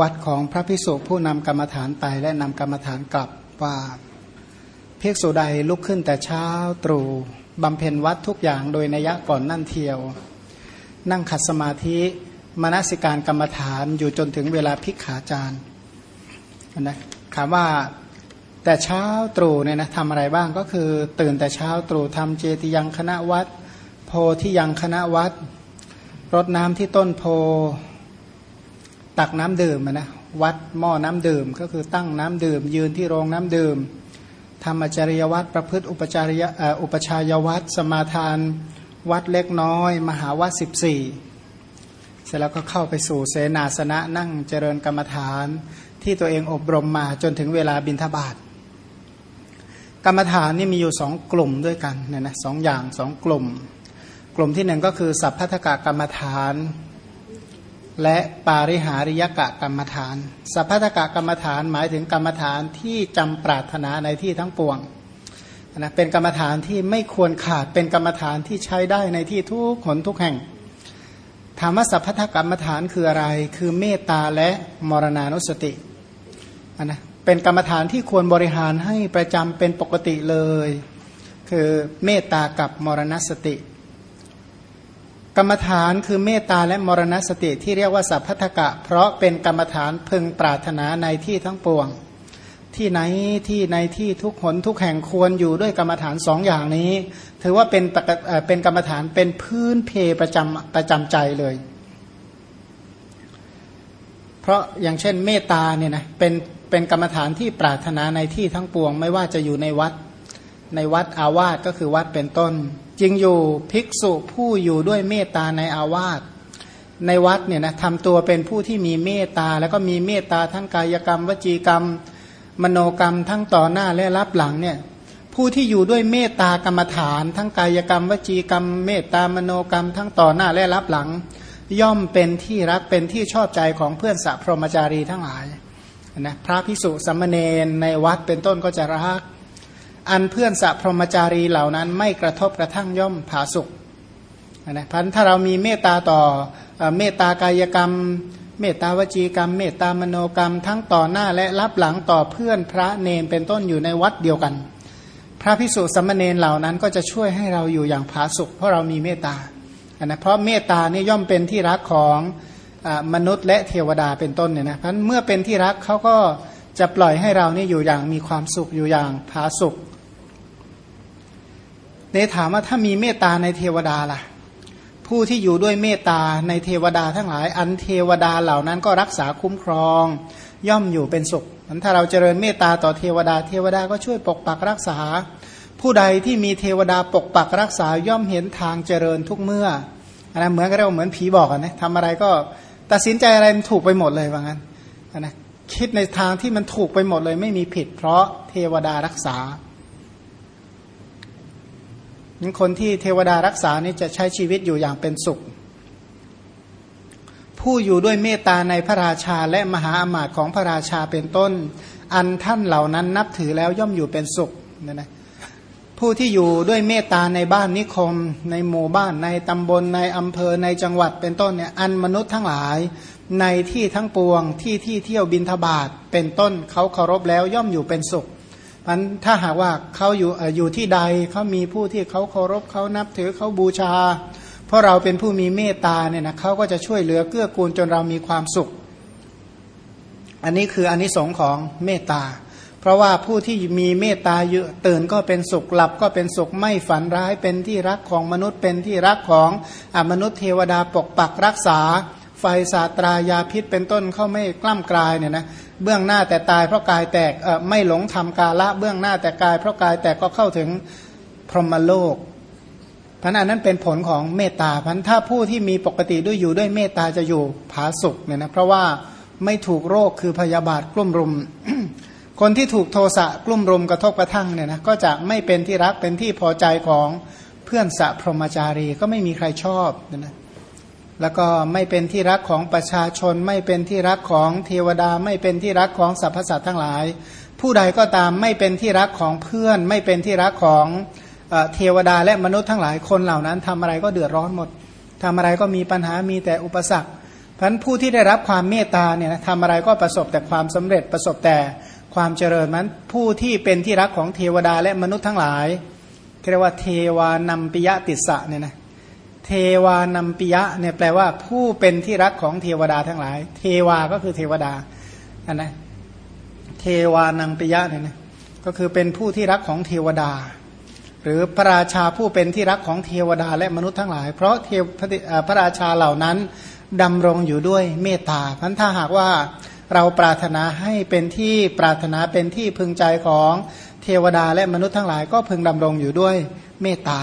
วัดของพระพิสุผู้นำกรรมฐานไปและนำกรรมฐานกลับว่าภิกษุใดลุกขึ้นแต่เช้าตรู่บำเพ็ญวัดทุกอย่างโดยนัยะก่อนนั่นเทียว นั่งขัดสมาธิมนสิการกรรมฐานอยู่จนถึงเวลาพิกขาจารย์นะถามว่าแต่เช้าตรู่เนี่ยนะทำอะไรบ้างก็คือ ตื่นแต่เช้าตรู่ทำเจติยังคณะวัด โพที่ยังคณะวัดรดน้ำที่ต้นโพ ตักน้ำดื่มนะวัดหม้อน้ำดื่ม ก็คือตั้งน้ำดื่ม ยืนที่โรงน้ำดื่มทำอจริยวัดประพฤติอุปจารยอุปชายวัดสมาทาน วัดเล็กน้อย มหาวัดสิบสี่เสร็จแล้วก็เข้าไปสู่เสนาสนะนั่งเจริญกรรมฐาน ที่ตัวเองอบรมมาจนถึงเวลาบินทบาทกรรมฐานนี่มีอยู่สองกลุ่มด้วยกันเนี่ยนะสองอย่างสองกลุ่ม กลุ่มที่หนึ่งก็คือสัพพัทธกกรรมฐาน และปาริหาริยกะกรรมฐาน สัพพัทธกกรรมฐานหมายถึงกรรมฐานที่จำปรารถนาในที่ทั้งปวงนะเป็นกรรมฐานที่ไม่ควรขาดเป็นกรรมฐานที่ใช้ได้ในที่ทุกขนทุกแห่งถามว่าสัพพทกรรมฐานคืออะไร คือเมตตาและมรณานุสตินะเป็นกรรมฐานที่ควรบริหารให้ประจำเป็นปกติเลย คือเมตตากับมรณสติ กรรมฐานคือเมตตาและมรณสติที่เรียกว่าสัพพทกะ เพราะเป็นกรรมฐานพึงปรารถนาในที่ทั้งปวง ที่ไหนที่ในที่ทุกหนทุกแห่งควรอยู่ด้วยกรรมฐานสองอย่างนี้ ถือว่าเป็นเป็นกรรมฐานเป็นพื้นเพประจำประจำใจเลย เพราะอย่างเช่นเมตตาเนี่ยนะเป็นเป็นกรรมฐานที่ปรารถนาในที่ทั้งปวง ไม่ว่าจะอยู่ในวัด ในวัดอาวาสก็คือวัดเป็นต้นจริงอยู่ภิกษุผู้อยู่ด้วยเมตตาในอาวาสในวัดเนี่ยนะทำตัวเป็นผู้ที่มีเมตตา แล้วก็มีเมตตาทั้งกายกรรม วจีกรรม มโนกรรมทั้งต่อหน้าและรับหลังเนี่ยผู้ที่อยู่ด้วยเมตตากรรมฐาน ทั้งกายกรรม วจีกรรม เมตตามโนกรรม ทั้งต่อหน้าและรับหลัง ย่อมเป็นที่รักเป็นที่ชอบใจของเพื่อนสัพพรมจารีทั้งหลายนะพระพิสุสัมมเนนในวัดเป็นต้นก็จะรัก อันเพื่อนสัพพรมจารีเหล่านั้นไม่กระทบกระทั่งย่อมผาสุกนะพันถ้าเรามีเมตตาต่อเมตตากายกรรม เมตตาวจีกรรม เมตตามโนกรรม ทั้งต่อหน้าและรับหลังต่อเพื่อนพระเนนเป็นต้นอยู่ในวัดเดียวกัน พระพิสุสัมมเนนเหล่านั้นก็จะช่วยให้เราอยู่อย่างผาสุกเพราะเรามีเมตตานะเพราะเมตตานี่ย่อมเป็นที่รักของมนุษย์และเทวดาเป็นต้นเนี่ยนะเพราะเมื่อเป็นที่รักเขาก็จะปล่อยให้เรานี่อยู่อย่างมีความสุขอยู่อย่างผาสุข เนถามว่าถ้ามีเมตตาในเทวดาล่ะ ผู้ที่อยู่ด้วยเมตตาในเทวดาทั้งหลาย อันเทวดาเหล่านั้นก็รักษาคุ้มครอง ย่อมอยู่เป็นสุขถ้าเราเจริญเมตตาต่อเทวดา เทวดาก็ช่วยปกปักรักษา ผู้ใดที่มีเทวดาปกปักรักษาย่อมเห็นทางเจริญทุกเมื่อนะเหมือนกับเราเหมือนผีบอกนะทำอะไรก็ตัดสินใจอะไรมันถูกไปหมดเลยว่างั้นนะคิดในทางที่มันถูกไปหมดเลยไม่มีผิด เพราะเทวดารักษา คนที่เทวดารักษานี่จะใช้ชีวิตอยู่อย่างเป็นสุข ผู้อยู่ด้วยเมตตาในพระราชาและมหาอมาตย์ของพระราชาเป็นต้น อันท่านเหล่านั้นนับถือแล้วย่อมอยู่เป็นสุขนะนะผู้ที่อยู่ด้วยเมตตาในบ้านนิคม ในหมู่บ้านในตำบลในอำเภอในจังหวัดเป็นต้นเนี่ยอันมนุษย์ทั้งหลายในที่ทั้งปวงที่ที่เที่ยวบินทบาทเป็นต้นเขาเคารพแล้วย่อมอยู่เป็นสุข มันถ้าหากว่าเขาอยู่อยู่ที่ใดเขามีผู้ที่เขาเคารพเขานับถือเขาบูชา เพราะเราเป็นผู้มีเมตตาเนี่ยนะเขาก็จะช่วยเหลือเกื้อกูลจนเรามีความสุข อันนี้คืออันนี้สงของเมตตา เพราะว่าผู้ที่มีเมตตาเยอะตื่นก็เป็นสุขหลับก็เป็นสุขไม่ฝันร้ายเป็นที่รักของมนุษย์เป็นที่รักของอมนุษย์เทวดาปกปักรักษาไฟสาตรายาพิษเป็นต้นเขาไม่กล้ำกลายเนี่ยนะ เบื้องหน้าแต่ตายเพราะกายแตกไม่หลงทำกาละเบื้องหน้าแต่กายเพราะกายแตกก็เข้าถึงพรหมโลกพันอันนั้นเป็นผลของเมตตาพันถ้าผู้ที่มีปกติด้วยอยู่ด้วยเมตตาจะอยู่ผาสุกเนี่ยนะเพราะว่าไม่ถูกโรคคือพยาบาทกลุ่มรุม คนที่ถูกโทสะกลุ่มรุมกระทบกระทั่งเนี่ยนะก็จะไม่เป็นที่รักเป็นที่พอใจของเพื่อนสะพรหมจารีก็ไม่มีใครชอบนะ แล้วก็ไม่เป็นที่รักของประชาชน ไม่เป็นที่รักของเทวดา ไม่เป็นที่รักของสรรพสัตว์ทั้งหลาย ผู้ใดก็ตามไม่เป็นที่รักของเพื่อน ไม่เป็นที่รักของเทวดาและมนุษย์ทั้งหลายคนเหล่านั้นทำอะไรก็เดือดร้อนหมดทำอะไรก็มีปัญหามีแต่อุปสรรคเพราะฉะนั้นผู้ที่ได้รับความเมตตาเนี่ยทำอะไรก็ประสบแต่ความสำเร็จประสบแต่ความเจริญมันผู้ที่เป็นที่รักของเทวดาและมนุษย์ทั้งหลายเรียกว่าเทวานัมปิยะติสะเนี่ยนะ เทวานัมปิยะเนี่ยแปลว่าผู้เป็นที่รักของเทวดาทั้งหลาย เทวาก็คือเทวดาอันนะเทวานังปิยะเนี่ยนะก็คือเป็นผู้ที่รักของเทวดา หรือพระราชาผู้เป็นที่รักของเทวดาและมนุษย์ทั้งหลาย เพราะเทวพระราชาเหล่านั้นดำรงอยู่ด้วยเมตตาพันถ้าหากว่าเราปรารถนาให้เป็นที่ปรารถนาเป็นที่พึงใจของเทวดาและมนุษย์ทั้งหลายก็พึงดำรงอยู่ด้วยเมตตา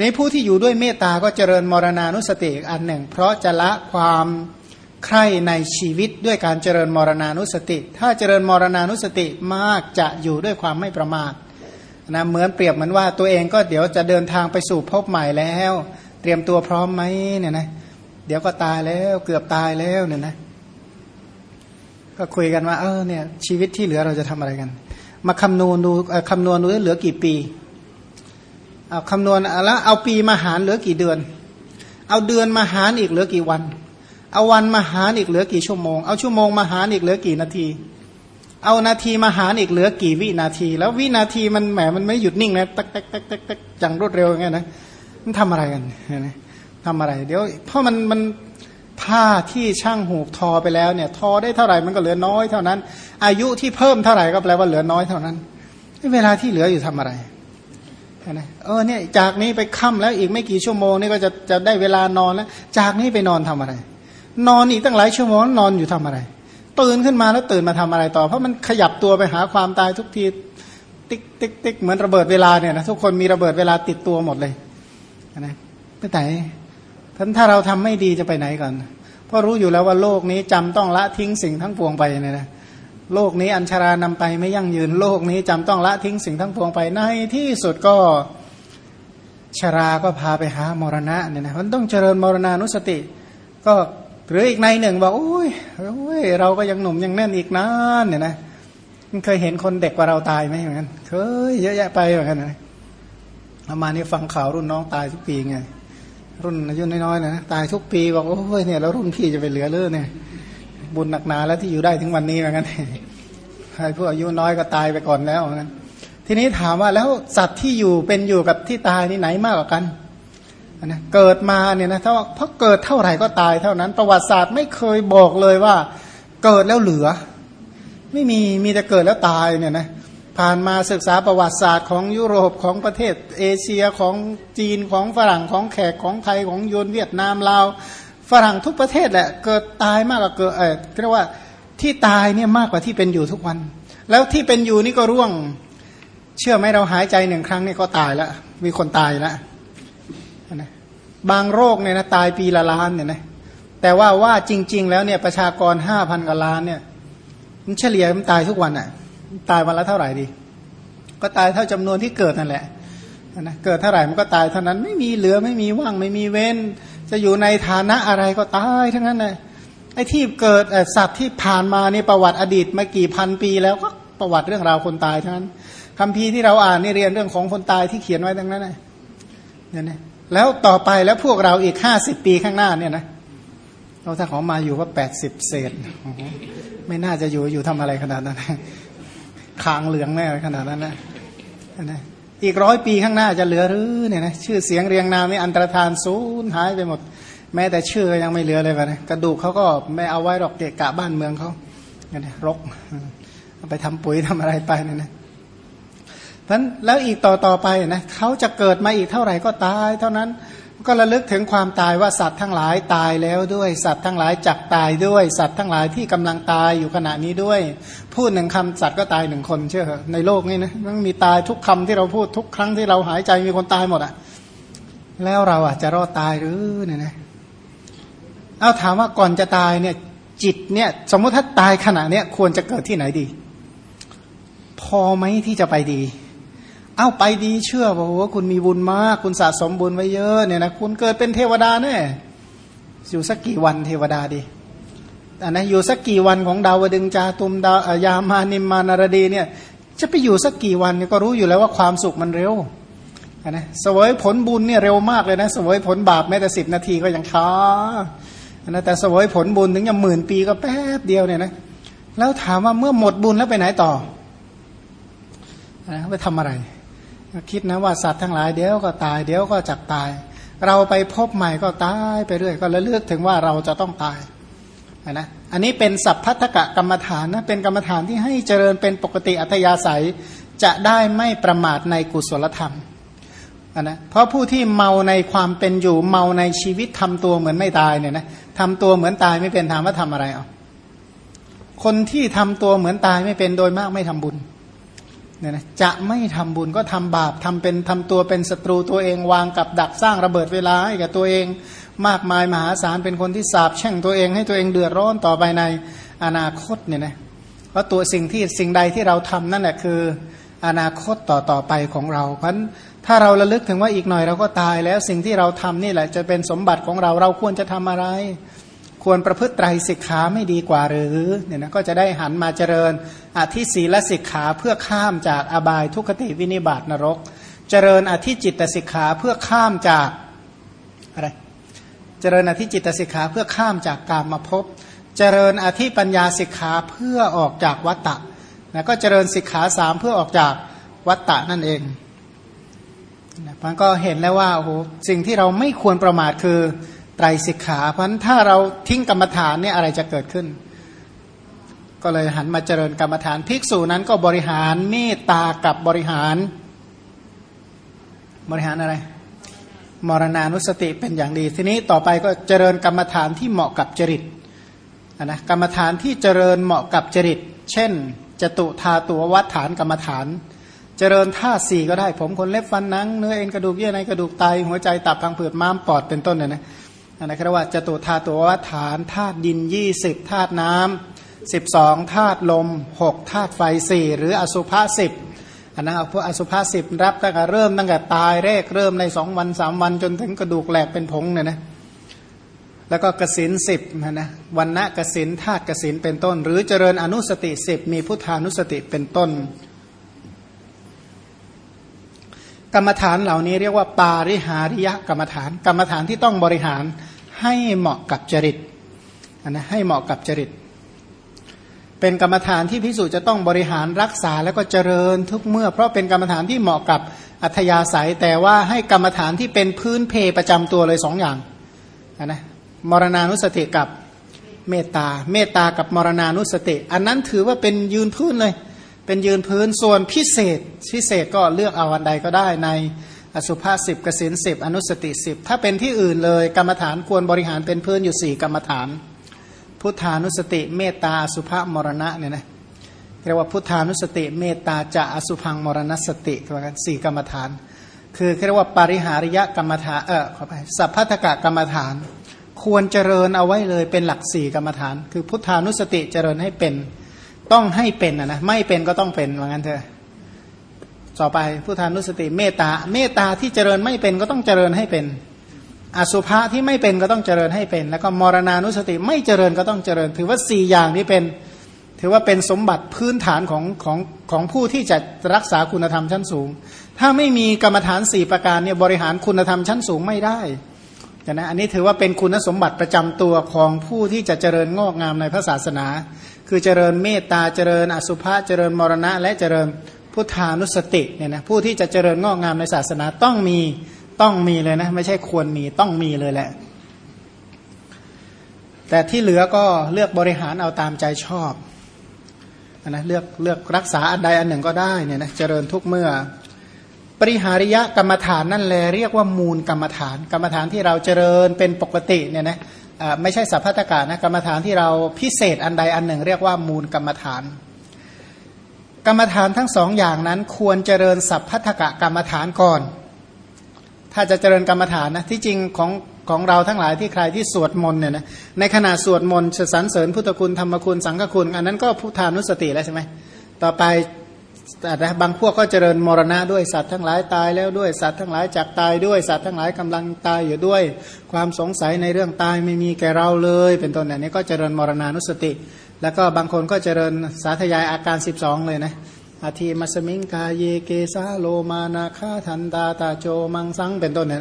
นผู้ที่อยู่ด้วยเมตตาก็เจริญมรณานุสติอีกอันหนึ่ง เพราะจะละความใคร่ในชีวิตด้วยการเจริญมรณานุสติ ถ้าเจริญมรณานุสติมากจะอยู่ด้วยความไม่ประมาทนะเหมือนเปรียบเหมือนว่าตัวเองก็เดี๋ยวจะเดินทางไปสู่พบใหม่แล้ว เตรียมตัวพร้อมไหมเนี่ยนะเดี๋ยวก็ตายแล้วเกือบตายแล้วเนี่ยนะก็คุยกันว่าเออเนี่ยชีวิตที่เหลือเราจะทำอะไรกัน มาคำนวณดูคำนวณดูเหลือกี่ปี เอาคำนวณแล้วเอาปีมาหารเหลือกี่เดือน เอาเดือนมาหารอีกเหลือกี่วัน เอาวันมาหารอีกเหลือกี่ชั่วโมง เอาชั่วโมงมาหารอีกเหลือกี่นาที เอานาทีมาหารอีกเหลือกี่วินาที แล้ววินาทีมันแหมมันไม่หยุดนิ่งนะตักตักตักตักตักจังรวดเร็วอย่างเงี้ยนะมันทำอะไรกันนะทำอะไร เดี๋ยวเพราะมันมันผ้าที่ช่างหูกทอไปแล้วเนี่ย ทอได้เท่าไหร่มันก็เหลือน้อยเท่านั้น อายุที่เพิ่มเท่าไหร่ก็แปลว่าเหลือน้อยเท่านั้น เวลาที่เหลืออยู่ทำอะไร นะเออเนี่ยจากนี้ไปค่ำแล้วอีกไม่กี่ชั่วโมงนี่ก็จะจะได้เวลานอนแล้ว จากนี้ไปนอนทำอะไร นอนอีกตั้งหลายชั่วโมงนอนอยู่ทำอะไร ตื่นขึ้นมาแล้วตื่นมาทำอะไรต่อ เพราะมันขยับตัวไปหาความตายทุกทีติ๊กติ๊กติ๊กเหมือนระเบิดเวลาเนี่ยนะทุกคนมีระเบิดเวลาติดตัวหมดเลยนะไม่ไหนท่านถ้าเราทำไม่ดีจะไปไหนก่อนเพราะรู้อยู่แล้วว่าโลกนี้จำต้องละทิ้งสิ่งทั้งปวงไปเนี่ยนะ โลกนี้อัญชารานำไปไม่ยั่งยืนโลกนี้จำต้องละทิ้งสิ่งทั้งปวงไปในที่สุดก็ชราก็พาไปหามรณะเนี่ยนะมันต้องเจริญมรณานุสติ ก็หรืออีกในหนึ่งบอกโอ้ยโอ้ยเราก็ยังหนุ่มยังแน่นอีกนานเนี่ยนะมันเคยเห็นคนเด็กกว่าเราตายไหมเหมือนกันเคยเยอะแยะไปเหมือนกันนะประมาณนี้ฟังข่าวรุ่นน้องตายทุกปีไง รุ่นอายุน้อยๆนะตายทุกปีบอกโอ้ยเนี่ยแล้วรุ่นพี่จะไปเหลือเลือเนี่ย บุญหนักหนาแล้วที่อยู่ได้ถึงวันนี้เหมือนกันใครพวกอายุน้อยก็ตายไปก่อนแล้วเหมือนกันทีนี้ถามว่าแล้วสัตว์ที่อยู่เป็นอยู่กับที่ตายนี่ไหนมากกว่ากันนะเกิดมาเนี่ยนะถ้าเพราะเกิดเท่าไหร่ก็ตายเท่านั้น ประวัติศาสตร์ไม่เคยบอกเลยว่า เกิดแล้วเหลือ ไม่มีมีแต่เกิดแล้วตายเนี่ยนะผ่านมาศึกษาประวัติศาสตร์ของยุโรปของประเทศเอเชียของจีนของฝรั่งของแขกของไทยของยนเวียดนามลาว ฝรั่งทุกประเทศแหละเกิดตายมากกว่าเกิดเออเรียกว่าที่ตายเนี่ยมากกว่าที่เป็นอยู่ทุกวัน แล้วที่เป็นอยู่นี่ก็ร่วง เชื่อไหมเราหายใจหนึ่งครั้งเนี่ยก็ตายแล้วมีคนตายแล้วนะบางโรคเนี่ยนะตายปีละล้านเนี่ยนะแต่ว่าว่าจริง ๆ แล้วเนี่ยประชากรห้าพันกว่าล้านเนี่ยมันเฉลี่ยมันตายทุกวันอะ่ะตายวันละเท่าไหร่ดี ก็ตายเท่าจำนวนที่เกิดนั่นแหละนะเกิดเท่าไหร่มันก็ตายเท่านั้นไม่มีเหลือไม่มีว่างไม่มีเว้น จะอยู่ในฐานะอะไรก็ตายทั้งนั้นเลยไอ้ที่เกิดสัตว์ที่ผ่านมานี่ประวัติอดีตมากี่พันปีแล้วก็ประวัติเรื่องราวคนตายทั้งนั้นคำพีที่เราอ่านนี่เรียนเรื่องของคนตายที่เขียนไว้ทั้งนั้นเลยเนี่ยนะแล้วต่อไปแล้วพวกเราอีกห้าสิบปีข้างหน้าเนี่ยนะเราถ้าของมาอยู่ว่าแปดสิบเศษไม่น่าจะอยู่อยู่ทำอะไรขนาดนั้นคางเหลืองแน่ขนาดนั้นนะนะ อีกร้อยปีข้างหน้าจะเหลือหรือเนี่ยนะชื่อเสียงเรียงนามนี่อันตรธานสูญหายไปหมด แม้แต่ชื่อยังไม่เหลือเลยวะนะกระดูกเขาก็ไม่เอาไว้หรอกเกะกะบ้านเมืองเขาเนี่ยรกเอาไปทำปุ๋ยทำอะไรไปเนี่ยนะเพราะแล้วอีกต่อต่อไปนะเขาจะเกิดมาอีกเท่าไหร่ก็ตาย เท่านั้น ก็ระลึกถึงความตายว่าสัตว์ทั้งหลายตายแล้วด้วย สัตว์ทั้งหลายจักตายด้วย สัตว์ทั้งหลายที่กำลังตายอยู่ขณะนี้ด้วย พูดหนึ่งคำสัตว์ก็ตายหนึ่งคนเชื่อในโลกนี้นะมันมีตายทุกคำที่เราพูดทุกครั้งที่เราหายใจมีคนตายหมดอะแล้วเราอะจะรอดตายหรือเนี่ยนะเอาถามว่าก่อนจะตายเนี่ย จิตเนี่ย สมมติถ้าตายขณะเนี้ยควรจะเกิดที่ไหนดี พอไหมที่จะไปดี เอ้าไปดีเชื่อบอกว่าคุณมีบุญมาก คุณสะสมบุญไว้เยอะเนี่ยนะคุณเกิดเป็นเทวดาแน่อยู่สักกี่วันเทวดาดีอันนะอยู่สักกี่วันของดาวดึงจาตุมดาวยามานิมมานารดีเนี่ยจะไปอยู่สักกี่วันก็รู้อยู่แล้วว่าความสุขมันเร็วนะสวยผลบุญเนี่ยเร็วมากเลยนะสวยผลบาปแม้แต่สิบนาทีก็ยังช้านะแต่สวยผลบุญถึงจะหมื่นปีก็แป๊บเดียวเนี่ยนะแล้วถามว่าเมื่อหมดบุญแล้วไปไหนต่อนะไปทำอะไร คิดนะว่าสัตว์ทั้งหลายเดี๋ยวก็ตายเดี๋ยวก็จักตาย เราไปพบใหม่ก็ตายไปเรื่อยก็ระลึกถึงว่าเราจะต้องตายนะอันนี้เป็นสัพพัทธกะกรรมฐานนะเป็นกรรมฐานที่ให้เจริญเป็นปกติอัธยาศัยจะได้ไม่ประมาทในกุศลธรรมนะเพราะผู้ที่เมาในความเป็นอยู่เมาในชีวิตทำตัวเหมือนไม่ตายเนี่ยนะทำตัวเหมือนตายไม่เป็นถามว่าทำอะไรอะคนที่ทำตัวเหมือนตายไม่เป็นโดยมากไม่ทำบุญ เนี่ยนะจะไม่ทำบุญก็ทำบาปทำเป็นทำตัวเป็นศัตรูตัวเองวางกับดักสร้างระเบิดเวลาให้กับตัวเองมากมายมหาศาลเป็นคนที่สาบแช่งตัวเองให้ตัวเองเดือดร้อนต่อไปในอนาคตเนี่ยนะเพราะตัวสิ่งที่สิ่งใดที่เราทำนั่นแหละคืออนาคตต่อต่อไปของเรา เพราะถ้าเราระลึกถึงว่าอีกหน่อยเราก็ตายแล้วสิ่งที่เราทำนี่แหละจะเป็นสมบัติของเราเราควรจะทำอะไร ควรประพฤติไตรสิกขาไม่ดีกว่าหรือเนี่ยนะก็จะได้หันมาเจริญอธิศีลสิกขาเพื่อข้ามจากอบายทุกขติวินิบาตนรก เจริญอธิจิตสิกขาเพื่อข้ามจากอะไรเจริญอธิจิตสิกขาเพื่อข้ามจากกามมาพบ เจริญอธิปัญญาสิกขาเพื่อออกจากวัตตะนะก็เจริญสิกขาสามเพื่อออกจากวัตตะนั่นเองมันก็เห็นแล้วว่าโอ้โหสิ่งที่เราไม่ควรประมาทคือ ไตรสิกขา เพราะถ้าเราทิ้งกรรมฐานเนี่ยอะไรจะเกิดขึ้น ก็เลยหันมาเจริญกรรมฐานภิกษุนั้นก็บริหารเมตตากับบริหาร บริหารอะไร มรณานุสติเป็นอย่างดี ทีนี้ต่อไปก็เจริญกรรมฐานที่เหมาะกับจริตนะกรรมฐานที่เจริญเหมาะกับจริต เช่นจตุธาตัววัฏฐานกรรมฐาน เจริญท่าสี่ก็ได้ผมคนเล็บฟันนังเนื้อเอ็นกระดูกเยื่อในกระดูกไตหัวใจตับพังผืดม้ามปอดเป็นต้นเนี่ยนะ นะครับว่าจตุธาตัววัฏฐานธาตุดินยี่สิบธาตุน้ำสิบสองธาตุลมหกธาตุไฟสี่หรืออสุภะสิบอันนั้นเอาพวกอสุภะสิบรับตั้งแต่เริ่มตั้งแต่ตายแรกเริ่มในสองวันสามวันจนถึงกระดูกแหลกเป็นผงเนี่ยนะแล้วก็กสินสิบนะวันณะกสินธาตุกสินเป็นต้น หรือเจริญอนุสติสิบมีพุทธานุสติเป็นต้น กรรมฐานเหล่านี้เรียกว่า ปาริหาริยกรรมฐาน กรรมฐานที่ต้องบริหาร ให้เหมาะกับจริตนะให้เหมาะกับจริต เป็นกรรมฐานที่พิสูจน์จะต้องบริหารรักษาแล้วก็เจริญทุกเมื่อ เพราะเป็นกรรมฐานที่เหมาะกับอัธยาศัย แต่ว่าให้กรรมฐานที่เป็นพื้นเพประจำตัวเลยสองอย่างนะมรณานุสติกับเมตตา เมตตากับมรณานุสติ อันนั้นถือว่าเป็นยืนพื้นเลย เป็นยืนพื้นส่วนพิเศษพิเศษก็เลือกเอาวันใดก็ได้ใน อสุภาสิบกสินสิบอนุสติสิบถ้าเป็นที่อื่นเลย กรรมฐานควรบริหารเป็นพื้นอยู่สี่กรรมฐาน พุทธานุสติเมตตาอสุภามรณะเนี่ยนะเรียกว่าพุทธานุสติเมตตาจะอสุพังมรณสติตัวกันสี่กรรมฐาน คือเรียกว่าปริหาริยกรรมฐานเออขอไปสัพพัทกะกรรมฐาน ควรเจริญเอาไว้เลยเป็นหลักสี่กรรมฐาน คือพุทธานุสติเจริญให้เป็นต้องให้เป็นนะนะไม่เป็นก็ต้องเป็นว่างั้นเถอะ ต่อไปพุทธานุสติเมตตาเมตตาที่เจริญไม่เป็นก็ต้องเจริญให้เป็น อสุภะที่ไม่เป็นก็ต้องเจริญให้เป็น แล้วก็มรณานุสติไม่เจริญก็ต้องเจริญ ถือว่าสี่อย่างนี้เป็น ถือว่าเป็นสมบัติพื้นฐานของของของผู้ที่จะรักษาคุณธรรมชั้นสูง ถ้าไม่มีกรรมฐานสี่ประการเนี่ยบริหารคุณธรรมชั้นสูงไม่ได้นะอันนี้ถือว่าเป็นคุณสมบัติประจำตัวของผู้ที่จะเจริญงอกงามในพระศาสนา คือเจริญเมตตาเจริญอสุภะเจริญมรณะและเจริญ พุทธานุสติเนี่ยนะผู้ที่จะเจริญงอกงามในศาสนาต้องมีต้องมีเลยนะไม่ใช่ควรมีต้องมีเลยแหละ แต่ที่เหลือก็เลือกบริหารเอาตามใจชอบนะเลือกเลือกรักษาอันใดอันหนึ่งก็ได้เนี่ยนะเจริญทุกเมื่อ ปริหาริยะกรรมฐานนั่นแหละเรียกว่ามูลกรรมฐาน กรรมฐานที่เราเจริญเป็นปกติเนี่ยนะไม่ใช่สัพพตกานะกรรมฐานที่เราพิเศษอันใดอันหนึ่ง เรียกว่ามูลกรรมฐาน กรรมฐานทั้งสองอย่างนั้นควรเจริญสัพพตกะกรรมฐานก่อน ถ้าจะเจริญกรรมฐานนะที่จริงของของเราทั้งหลายที่ใครที่สวดมนต์เนี่ยนะในขณะสวดมนต์สรรเสริญพุทธคุณธรรมคุณสังฆคุณ อันนั้นก็พุทธานุสติแล้วใช่ไหมต่อไปแต่บางพวกก็เจริญมรณะด้วยสัตว์ทั้งหลายตายแล้วด้วยสัตว์ทั้งหลายจากตายด้วยสัตว์ทั้งหลายกำลังตายอยู่ด้วย ความสงสัยในเรื่องตายไม่มีแก่เราเลย เป็นต้นเนี่ยนี้ก็เจริญมรณานุสติ แล้วก็บางคนก็เจริญสาธยายอาการ 12 เลยนะอาทิมัสมิงกาเยเกซาโลมานาคาทันตาตาโจมังสังเป็นต้นเนี่ย